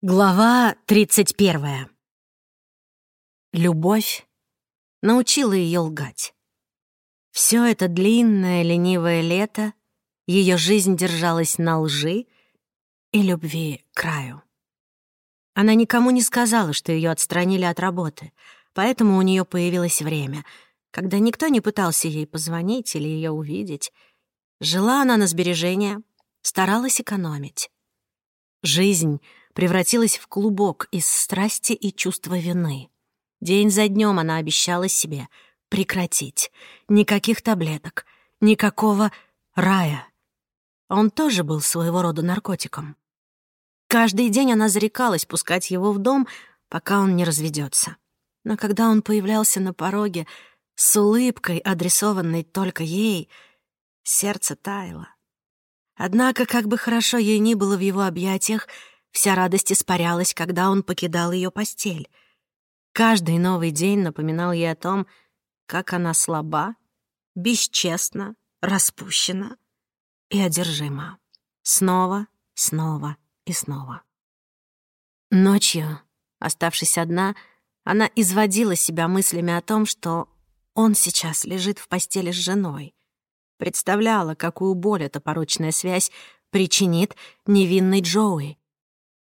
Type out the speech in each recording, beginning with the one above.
Глава 31. Любовь научила ее лгать. Все это длинное ленивое лето ее жизнь держалась на лжи и любви краю. Она никому не сказала, что ее отстранили от работы, поэтому у нее появилось время, когда никто не пытался ей позвонить или ее увидеть. Жила она на сбережения, старалась экономить. Жизнь — превратилась в клубок из страсти и чувства вины. День за днем она обещала себе прекратить. Никаких таблеток, никакого рая. Он тоже был своего рода наркотиком. Каждый день она зарекалась пускать его в дом, пока он не разведется. Но когда он появлялся на пороге с улыбкой, адресованной только ей, сердце таяло. Однако, как бы хорошо ей ни было в его объятиях, Вся радость испарялась, когда он покидал ее постель. Каждый новый день напоминал ей о том, как она слаба, бесчестна, распущена и одержима. Снова, снова и снова. Ночью, оставшись одна, она изводила себя мыслями о том, что он сейчас лежит в постели с женой. Представляла, какую боль эта порочная связь причинит невинной Джоуи.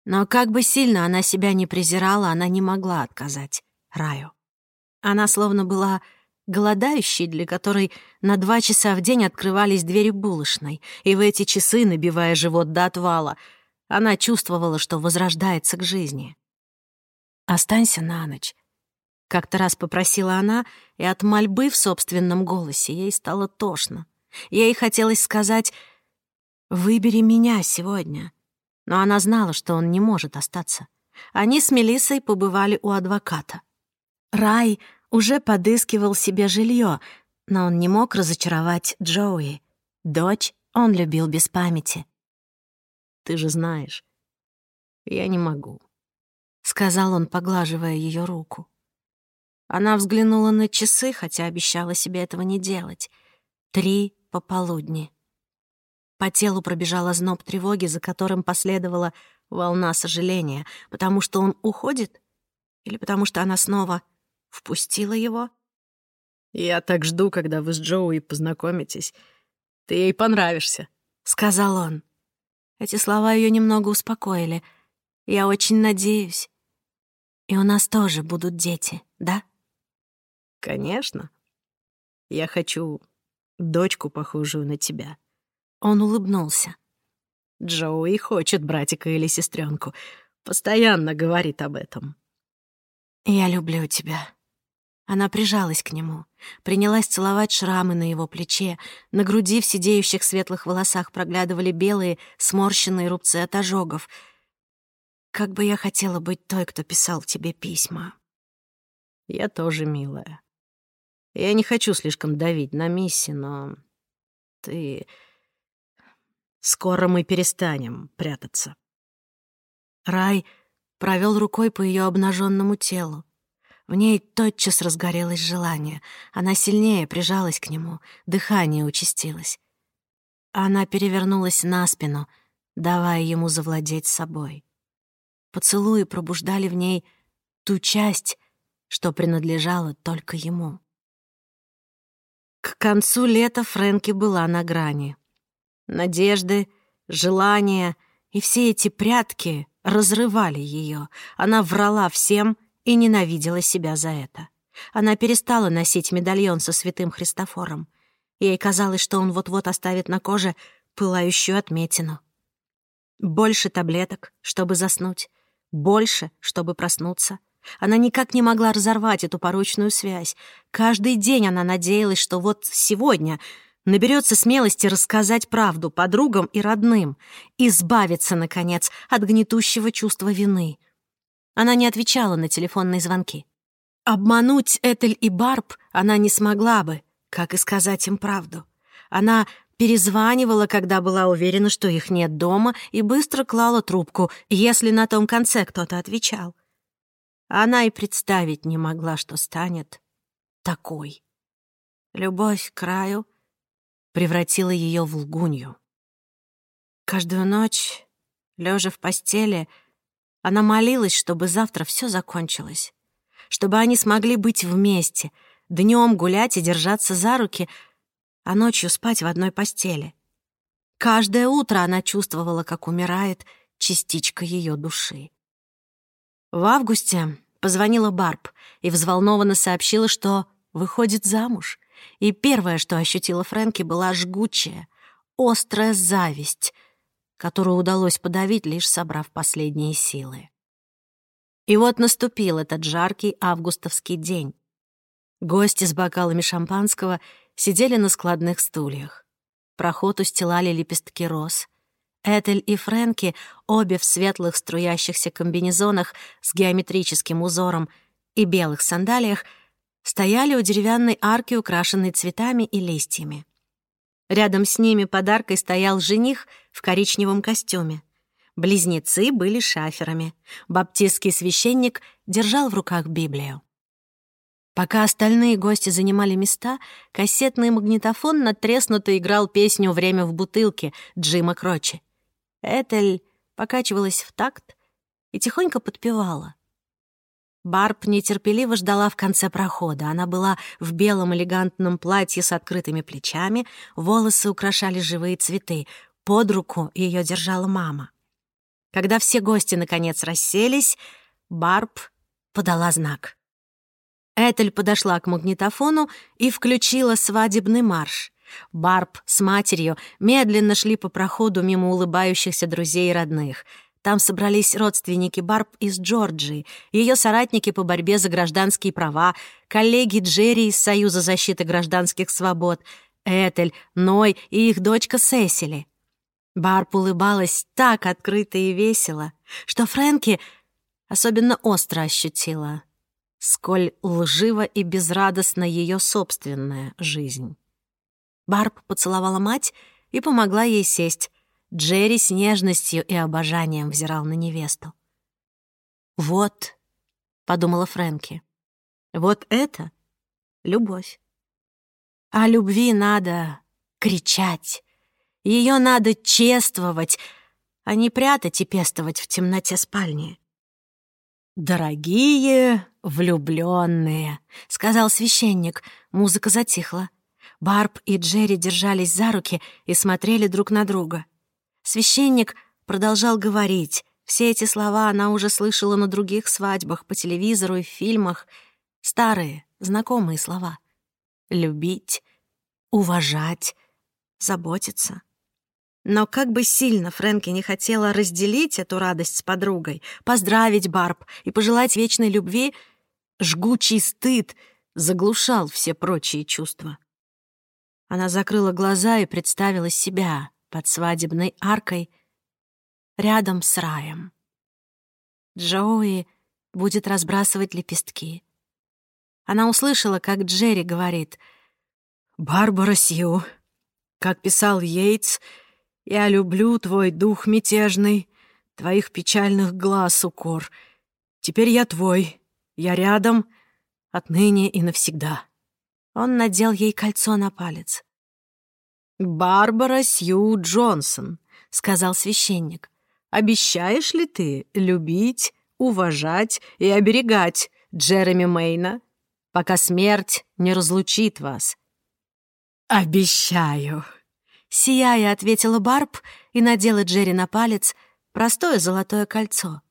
Но как бы сильно она себя не презирала, она не могла отказать Раю. Она словно была голодающей, для которой на два часа в день открывались двери булочной, и в эти часы, набивая живот до отвала, она чувствовала, что возрождается к жизни. «Останься на ночь», — как-то раз попросила она, и от мольбы в собственном голосе ей стало тошно. Ей хотелось сказать «Выбери меня сегодня», но она знала, что он не может остаться. Они с Мелиссой побывали у адвоката. Рай уже подыскивал себе жилье, но он не мог разочаровать Джоуи. Дочь он любил без памяти. «Ты же знаешь, я не могу», — сказал он, поглаживая ее руку. Она взглянула на часы, хотя обещала себе этого не делать. Три пополудни. По телу пробежала зноб тревоги, за которым последовала волна сожаления, потому что он уходит или потому что она снова впустила его? «Я так жду, когда вы с Джоуи познакомитесь. Ты ей понравишься», — сказал он. Эти слова ее немного успокоили. «Я очень надеюсь. И у нас тоже будут дети, да?» «Конечно. Я хочу дочку, похожую на тебя». Он улыбнулся. Джоуи хочет братика или сестренку. Постоянно говорит об этом. «Я люблю тебя». Она прижалась к нему, принялась целовать шрамы на его плече. На груди в сидеющих светлых волосах проглядывали белые, сморщенные рубцы от ожогов. «Как бы я хотела быть той, кто писал тебе письма». «Я тоже, милая. Я не хочу слишком давить на Мисси, но ты Скоро мы перестанем прятаться. Рай провел рукой по ее обнаженному телу. В ней тотчас разгорелось желание. Она сильнее прижалась к нему, дыхание участилось. Она перевернулась на спину, давая ему завладеть собой. Поцелуи пробуждали в ней ту часть, что принадлежала только ему. К концу лета Фрэнки была на грани. Надежды, желания и все эти прятки разрывали ее. Она врала всем и ненавидела себя за это. Она перестала носить медальон со святым Христофором. Ей казалось, что он вот-вот оставит на коже пылающую отметину. Больше таблеток, чтобы заснуть. Больше, чтобы проснуться. Она никак не могла разорвать эту порочную связь. Каждый день она надеялась, что вот сегодня наберется смелости рассказать правду подругам и родным, избавиться, наконец, от гнетущего чувства вины. Она не отвечала на телефонные звонки. Обмануть Этель и Барб она не смогла бы, как и сказать им правду. Она перезванивала, когда была уверена, что их нет дома, и быстро клала трубку, если на том конце кто-то отвечал. Она и представить не могла, что станет такой. Любовь к краю — превратила ее в лгунью. Каждую ночь, лежа в постели, Она молилась, чтобы завтра все закончилось, чтобы они смогли быть вместе, днем гулять и держаться за руки, а ночью спать в одной постели. Каждое утро она чувствовала, как умирает частичка ее души. В августе позвонила Барб и взволнованно сообщила, что выходит замуж. И первое, что ощутила Фрэнки, была жгучая, острая зависть, которую удалось подавить, лишь собрав последние силы. И вот наступил этот жаркий августовский день. Гости с бокалами шампанского сидели на складных стульях. Проход устилали лепестки роз. Этель и Фрэнки, обе в светлых струящихся комбинезонах с геометрическим узором и белых сандалиях, стояли у деревянной арки, украшенной цветами и листьями. Рядом с ними подаркой стоял жених в коричневом костюме. Близнецы были шаферами. Баптистский священник держал в руках Библию. Пока остальные гости занимали места, кассетный магнитофон натреснуто играл песню «Время в бутылке» Джима Крочи. Этель покачивалась в такт и тихонько подпевала. Барб нетерпеливо ждала в конце прохода. Она была в белом элегантном платье с открытыми плечами, волосы украшали живые цветы. Под руку ее держала мама. Когда все гости наконец расселись, Барб подала знак. Этель подошла к магнитофону и включила свадебный марш. Барб с матерью медленно шли по проходу мимо улыбающихся друзей и родных. Там собрались родственники Барб из Джорджии, ее соратники по борьбе за гражданские права, коллеги Джерри из Союза защиты гражданских свобод, Этель, Ной и их дочка Сесили. Барб улыбалась так открыто и весело, что Фрэнки особенно остро ощутила, сколь лжива и безрадостна ее собственная жизнь. Барб поцеловала мать и помогла ей сесть. Джерри с нежностью и обожанием взирал на невесту. «Вот», — подумала Фрэнки, — «вот это любовь. О любви надо кричать, ее надо чествовать, а не прятать и пестовать в темноте спальни». «Дорогие влюбленные, сказал священник. Музыка затихла. Барб и Джерри держались за руки и смотрели друг на друга. Священник продолжал говорить. Все эти слова она уже слышала на других свадьбах, по телевизору и в фильмах. Старые, знакомые слова. Любить, уважать, заботиться. Но как бы сильно Фрэнки не хотела разделить эту радость с подругой, поздравить Барб и пожелать вечной любви, жгучий стыд заглушал все прочие чувства. Она закрыла глаза и представила себя под свадебной аркой рядом с раем. Джоуи будет разбрасывать лепестки. Она услышала, как Джерри говорит «Барбара Сью, как писал Йейтс, я люблю твой дух мятежный, твоих печальных глаз укор. Теперь я твой, я рядом, отныне и навсегда». Он надел ей кольцо на палец. «Барбара Сью Джонсон», — сказал священник. «Обещаешь ли ты любить, уважать и оберегать Джереми Мейна, пока смерть не разлучит вас?» «Обещаю», — сияя ответила Барб и надела Джерри на палец простое золотое кольцо.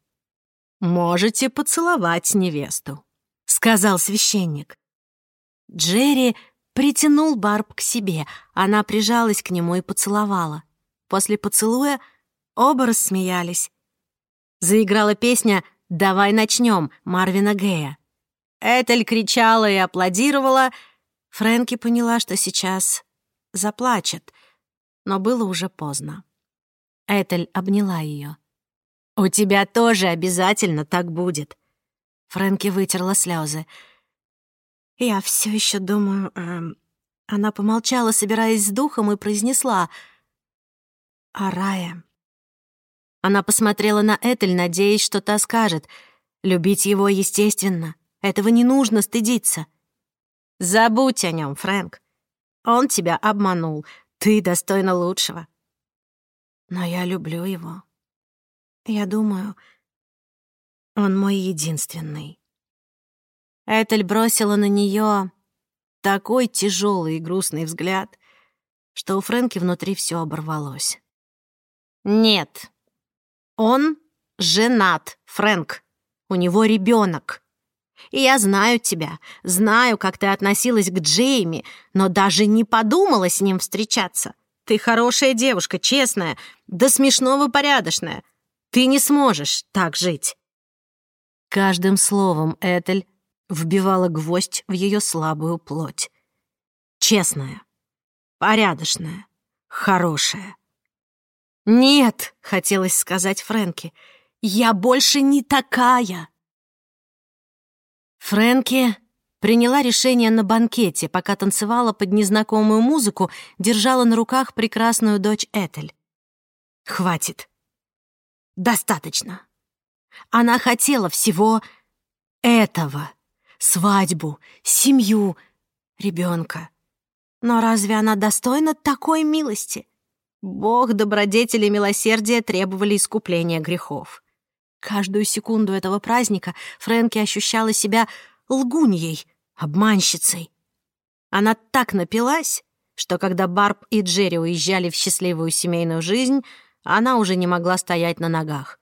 «Можете поцеловать невесту», — сказал священник. Джерри притянул Барб к себе. Она прижалась к нему и поцеловала. После поцелуя оба рассмеялись. Заиграла песня «Давай начнем» Марвина Гея. Этель кричала и аплодировала. Фрэнки поняла, что сейчас заплачет, но было уже поздно. Этель обняла ее. «У тебя тоже обязательно так будет». Фрэнки вытерла слезы. «Я все еще думаю...» эм... Она помолчала, собираясь с духом, и произнесла «О рае». Она посмотрела на Этель, надеясь, что та скажет «Любить его естественно, этого не нужно стыдиться». «Забудь о нем, Фрэнк. Он тебя обманул, ты достойна лучшего». «Но я люблю его. Я думаю, Он мой единственный. Этель бросила на нее такой тяжелый и грустный взгляд, что у Фрэнки внутри все оборвалось. «Нет, он женат, Фрэнк. У него ребенок. И я знаю тебя, знаю, как ты относилась к Джейми, но даже не подумала с ним встречаться. Ты хорошая девушка, честная, да смешного порядочная. Ты не сможешь так жить». Каждым словом Этель вбивала гвоздь в ее слабую плоть. Честная, порядочная, хорошая. «Нет», — хотелось сказать Фрэнки, — «я больше не такая». Фрэнки приняла решение на банкете, пока танцевала под незнакомую музыку, держала на руках прекрасную дочь Этель. «Хватит. Достаточно. Она хотела всего этого. Свадьбу, семью, ребенка. Но разве она достойна такой милости? Бог, добродетели и милосердия требовали искупления грехов. Каждую секунду этого праздника Фрэнки ощущала себя лгуньей, обманщицей. Она так напилась, что когда Барб и Джерри уезжали в счастливую семейную жизнь, она уже не могла стоять на ногах.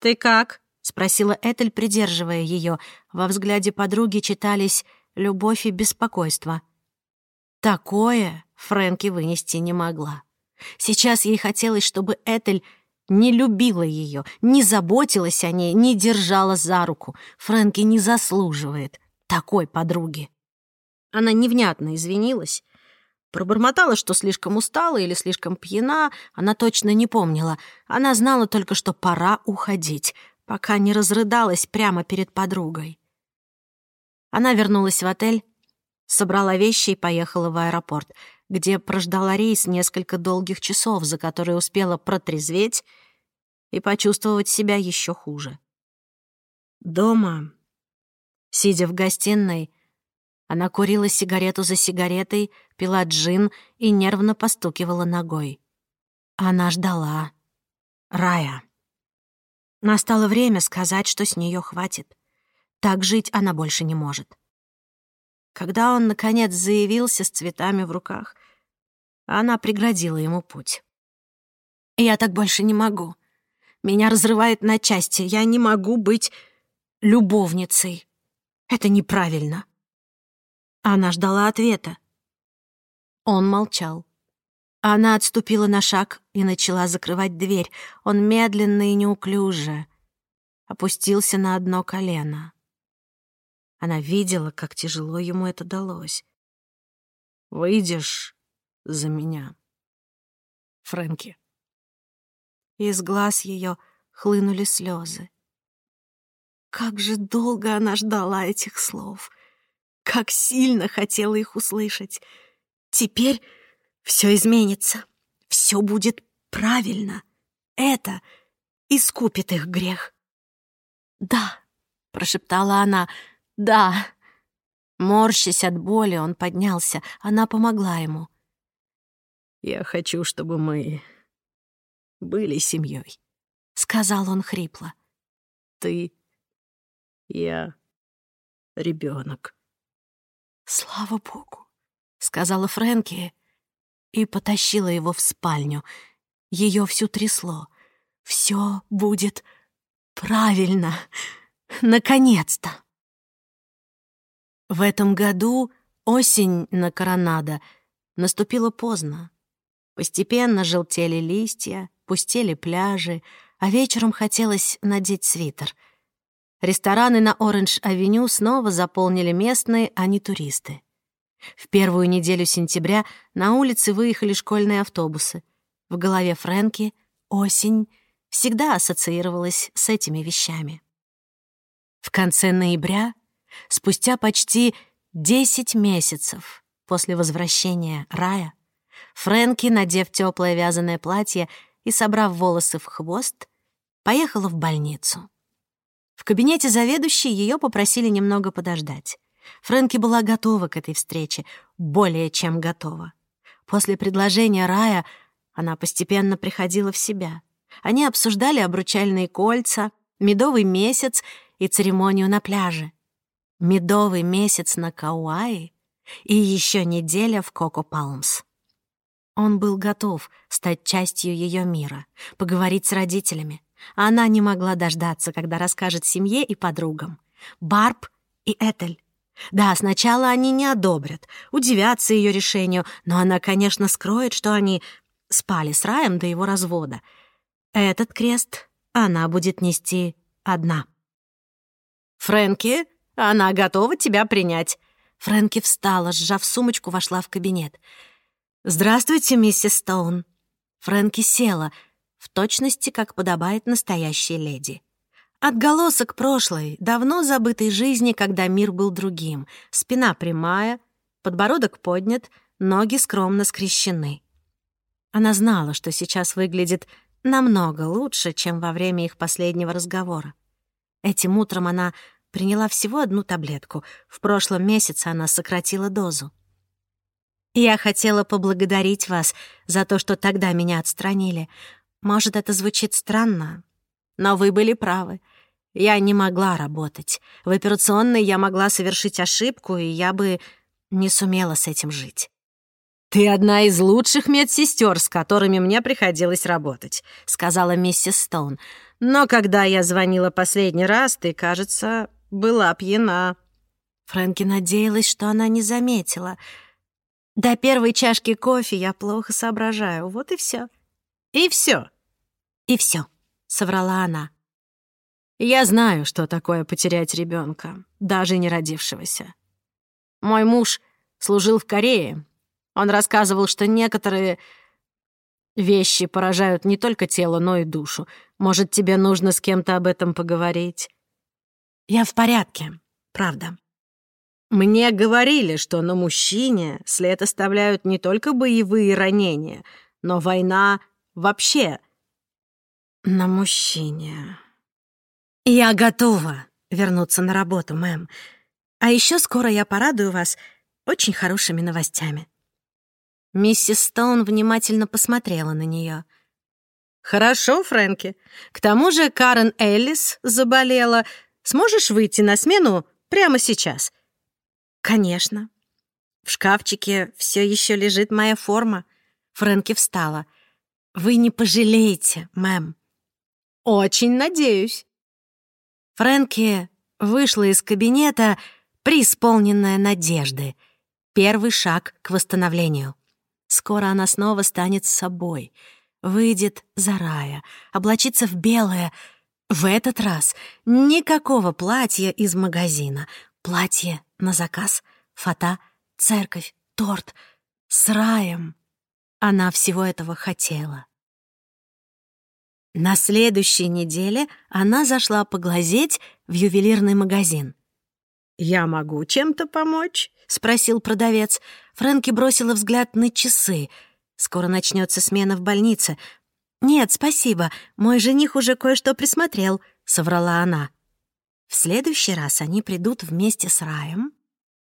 «Ты как?» — спросила Этель, придерживая ее. Во взгляде подруги читались любовь и беспокойство. Такое Фрэнки вынести не могла. Сейчас ей хотелось, чтобы Этель не любила ее, не заботилась о ней, не держала за руку. Фрэнки не заслуживает такой подруги. Она невнятно извинилась, Пробормотала, что слишком устала или слишком пьяна, она точно не помнила. Она знала только, что пора уходить, пока не разрыдалась прямо перед подругой. Она вернулась в отель, собрала вещи и поехала в аэропорт, где прождала рейс несколько долгих часов, за которые успела протрезветь и почувствовать себя еще хуже. Дома, сидя в гостиной, она курила сигарету за сигаретой, пила джин и нервно постукивала ногой. Она ждала. Рая. Настало время сказать, что с нее хватит. Так жить она больше не может. Когда он, наконец, заявился с цветами в руках, она преградила ему путь. «Я так больше не могу. Меня разрывает на части. Я не могу быть любовницей. Это неправильно». Она ждала ответа. Он молчал. Она отступила на шаг и начала закрывать дверь. Он медленно и неуклюже опустился на одно колено. Она видела, как тяжело ему это далось. «Выйдешь за меня, Фрэнки?» Из глаз ее хлынули слезы. Как же долго она ждала этих слов — как сильно хотела их услышать. Теперь все изменится, все будет правильно. Это искупит их грех. «Да», — прошептала она, — «да». Морщась от боли, он поднялся. Она помогла ему. «Я хочу, чтобы мы были семьей», — сказал он хрипло. «Ты, я, ребенок. «Слава богу», — сказала Фрэнки и потащила его в спальню. Ее всю трясло. «Все будет правильно. Наконец-то!» В этом году осень на Коронадо наступила поздно. Постепенно желтели листья, пустели пляжи, а вечером хотелось надеть свитер — Рестораны на Оранж-авеню снова заполнили местные, а не туристы. В первую неделю сентября на улицы выехали школьные автобусы. В голове Фрэнки осень всегда ассоциировалась с этими вещами. В конце ноября, спустя почти 10 месяцев после возвращения Рая, Фрэнки, надев теплое вязаное платье и собрав волосы в хвост, поехала в больницу. В кабинете заведующей ее попросили немного подождать. Фрэнки была готова к этой встрече, более чем готова. После предложения Рая она постепенно приходила в себя. Они обсуждали обручальные кольца, медовый месяц и церемонию на пляже. Медовый месяц на Кауаи и еще неделя в Коко Палмс. Он был готов стать частью ее мира, поговорить с родителями. Она не могла дождаться, когда расскажет семье и подругам. Барб и Этель. Да, сначала они не одобрят, удивятся ее решению, но она, конечно, скроет, что они спали с Раем до его развода. Этот крест она будет нести одна. «Фрэнки, она готова тебя принять». Фрэнки встала, сжав сумочку, вошла в кабинет. «Здравствуйте, миссис Стоун». Фрэнки села, в точности, как подобает настоящей леди. Отголосок прошлой, давно забытой жизни, когда мир был другим. Спина прямая, подбородок поднят, ноги скромно скрещены. Она знала, что сейчас выглядит намного лучше, чем во время их последнего разговора. Этим утром она приняла всего одну таблетку. В прошлом месяце она сократила дозу. «Я хотела поблагодарить вас за то, что тогда меня отстранили. Может, это звучит странно, но вы были правы. Я не могла работать. В операционной я могла совершить ошибку, и я бы не сумела с этим жить. «Ты одна из лучших медсестер, с которыми мне приходилось работать», — сказала миссис Стоун. «Но когда я звонила последний раз, ты, кажется, была пьяна». Фрэнки надеялась, что она не заметила. До первой чашки кофе я плохо соображаю. Вот и все. И все. И все, соврала она. Я знаю, что такое потерять ребенка, даже не родившегося. Мой муж служил в Корее. Он рассказывал, что некоторые вещи поражают не только тело, но и душу. Может, тебе нужно с кем-то об этом поговорить? Я в порядке, правда. Мне говорили, что на мужчине след оставляют не только боевые ранения, но война вообще. На мужчине. Я готова вернуться на работу, мэм. А еще скоро я порадую вас очень хорошими новостями. Миссис Стоун внимательно посмотрела на нее. «Хорошо, Фрэнки. К тому же Карен Эллис заболела, Сможешь выйти на смену прямо сейчас?» «Конечно. В шкафчике все еще лежит моя форма». Фрэнки встала. «Вы не пожалеете, мэм». «Очень надеюсь». Фрэнки вышла из кабинета, преисполненная надежды. Первый шаг к восстановлению. Скоро она снова станет собой. Выйдет за рая, облачится в белое — в этот раз никакого платья из магазина. Платье на заказ, фата, церковь, торт. С раем. Она всего этого хотела. На следующей неделе она зашла поглазеть в ювелирный магазин. «Я могу чем-то помочь?» — спросил продавец. Фрэнки бросила взгляд на часы. Скоро начнется смена в больнице. «Нет, спасибо, мой жених уже кое-что присмотрел», — соврала она. В следующий раз они придут вместе с Раем.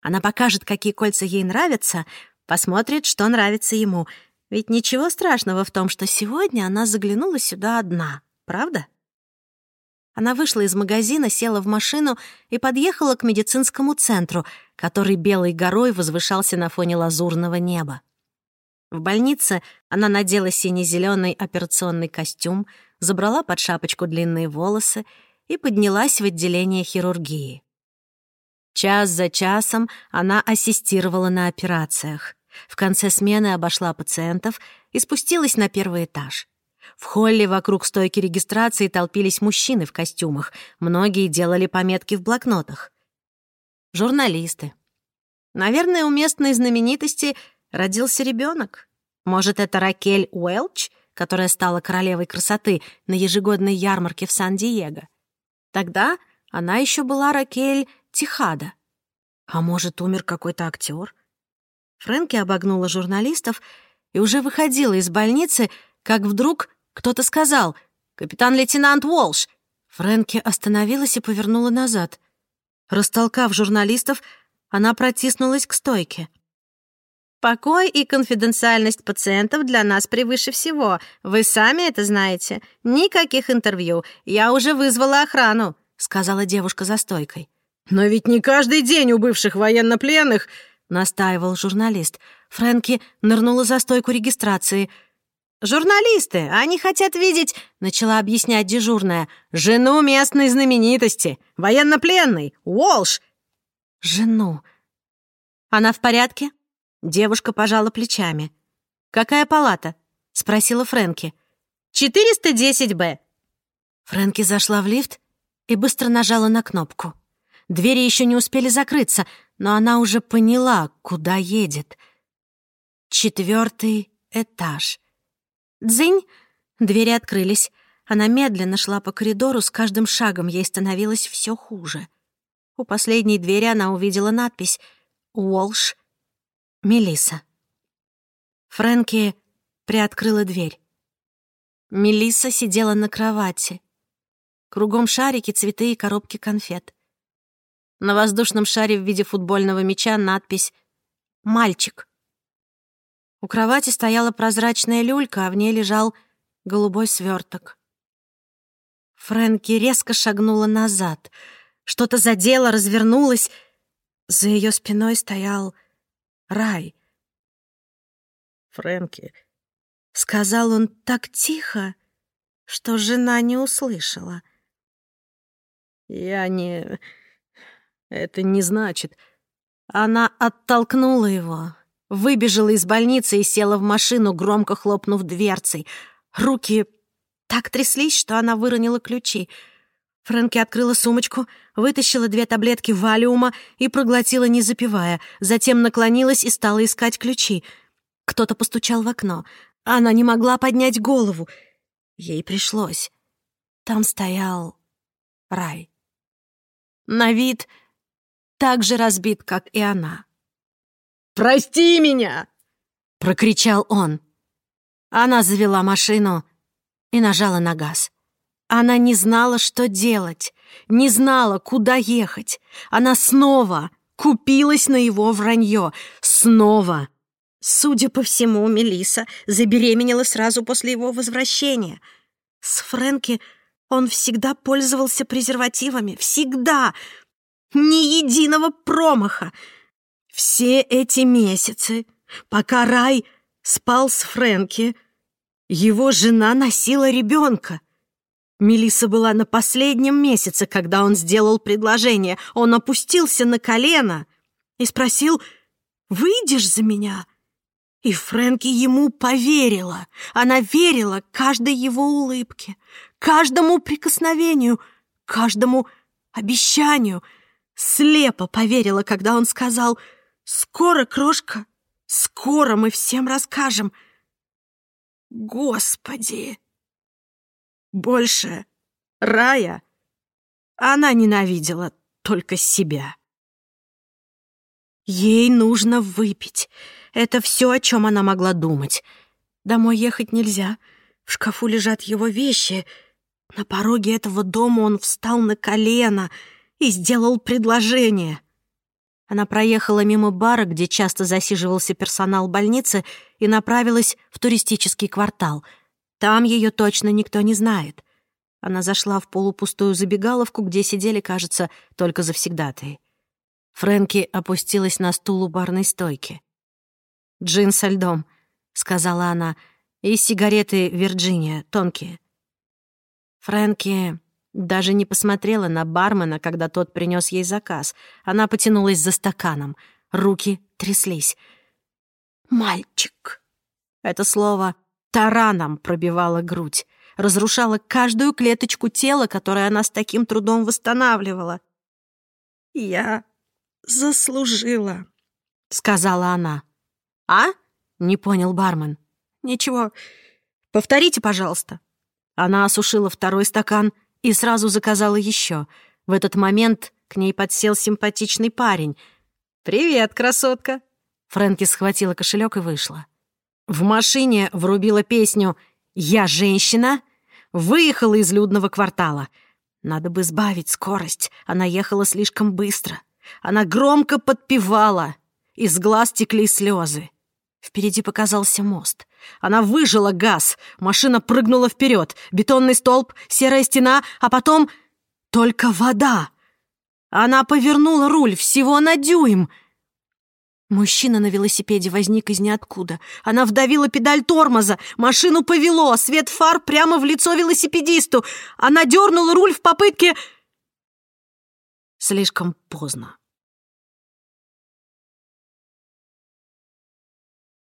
Она покажет, какие кольца ей нравятся, посмотрит, что нравится ему. Ведь ничего страшного в том, что сегодня она заглянула сюда одна, правда? Она вышла из магазина, села в машину и подъехала к медицинскому центру, который белой горой возвышался на фоне лазурного неба. В больнице она надела сине-зеленый операционный костюм, забрала под шапочку длинные волосы и поднялась в отделение хирургии. Час за часом она ассистировала на операциях. В конце смены обошла пациентов и спустилась на первый этаж. В холле вокруг стойки регистрации толпились мужчины в костюмах. Многие делали пометки в блокнотах. Журналисты. Наверное, у местной знаменитости родился ребенок. Может, это Ракель Уэлч, которая стала королевой красоты на ежегодной ярмарке в Сан-Диего. Тогда она еще была Ракель Тихада. А может, умер какой-то актер? Фрэнки обогнула журналистов и уже выходила из больницы, как вдруг кто-то сказал «Капитан-лейтенант Уолш!» Фрэнки остановилась и повернула назад. Растолкав журналистов, она протиснулась к стойке — Покой и конфиденциальность пациентов для нас превыше всего. Вы сами это знаете. Никаких интервью. Я уже вызвала охрану», — сказала девушка за стойкой. «Но ведь не каждый день у бывших военнопленных...» — настаивал журналист. Фрэнки нырнула за стойку регистрации. «Журналисты, они хотят видеть...» — начала объяснять дежурная. «Жену местной знаменитости, военнопленной, Уолш!» «Жену. Она в порядке?» Девушка пожала плечами. «Какая палата?» — спросила Фрэнки. «410-Б». Фрэнки зашла в лифт и быстро нажала на кнопку. Двери еще не успели закрыться, но она уже поняла, куда едет. Четвертый этаж. Дзынь! Двери открылись. Она медленно шла по коридору, с каждым шагом ей становилось все хуже. У последней двери она увидела надпись «Уолш Мелиса. Фрэнки приоткрыла дверь. Мелиса сидела на кровати. Кругом шарики, цветы и коробки конфет. На воздушном шаре в виде футбольного мяча надпись «Мальчик». У кровати стояла прозрачная люлька, а в ней лежал голубой сверток. Фрэнки резко шагнула назад. Что-то задело, развернулось. За ее спиной стоял рай. «Фрэнки», — сказал он так тихо, что жена не услышала. «Я не... Это не значит...» Она оттолкнула его, выбежала из больницы и села в машину, громко хлопнув дверцей. Руки так тряслись, что она выронила ключи — Фрэнки открыла сумочку, вытащила две таблетки валиума и проглотила, не запивая. Затем наклонилась и стала искать ключи. Кто-то постучал в окно. Она не могла поднять голову. Ей пришлось. Там стоял рай. На вид так же разбит, как и она. «Прости меня!» — прокричал он. Она завела машину и нажала на газ. Она не знала, что делать, не знала, куда ехать. Она снова купилась на его вранье. Снова. Судя по всему, Мелиса забеременела сразу после его возвращения. С Фрэнки он всегда пользовался презервативами. Всегда. Ни единого промаха. Все эти месяцы, пока Рай спал с Фрэнки, его жена носила ребенка. Мелиса была на последнем месяце, когда он сделал предложение. Он опустился на колено и спросил, «Выйдешь за меня?» И Фрэнки ему поверила. Она верила каждой его улыбке, каждому прикосновению, каждому обещанию. Слепо поверила, когда он сказал, «Скоро, крошка, скоро мы всем расскажем». Господи! Больше рая она ненавидела только себя. Ей нужно выпить. Это все, о чем она могла думать. Домой ехать нельзя. В шкафу лежат его вещи. На пороге этого дома он встал на колено и сделал предложение. Она проехала мимо бара, где часто засиживался персонал больницы, и направилась в туристический квартал — там ее точно никто не знает. Она зашла в полупустую забегаловку, где сидели, кажется, только завсегдатые. Фрэнки опустилась на стул у барной стойки. «Джин со льдом», — сказала она, — «и сигареты Вирджиния, тонкие». Фрэнки даже не посмотрела на бармена, когда тот принес ей заказ. Она потянулась за стаканом. Руки тряслись. «Мальчик». Это слово тараном пробивала грудь, разрушала каждую клеточку тела, которое она с таким трудом восстанавливала. «Я заслужила», — сказала она. «А?» — не понял бармен. «Ничего. Повторите, пожалуйста». Она осушила второй стакан и сразу заказала еще. В этот момент к ней подсел симпатичный парень. «Привет, красотка!» Фрэнки схватила кошелек и вышла. В машине врубила песню «Я женщина», выехала из людного квартала. Надо бы сбавить скорость, она ехала слишком быстро. Она громко подпевала, из глаз текли слезы. Впереди показался мост. Она выжила газ. Машина прыгнула вперед. Бетонный столб, серая стена, а потом только вода. Она повернула руль всего на дюйм. Мужчина на велосипеде возник из ниоткуда. Она вдавила педаль тормоза. Машину повело, свет фар прямо в лицо велосипедисту. Она дернула руль в попытке... Слишком поздно.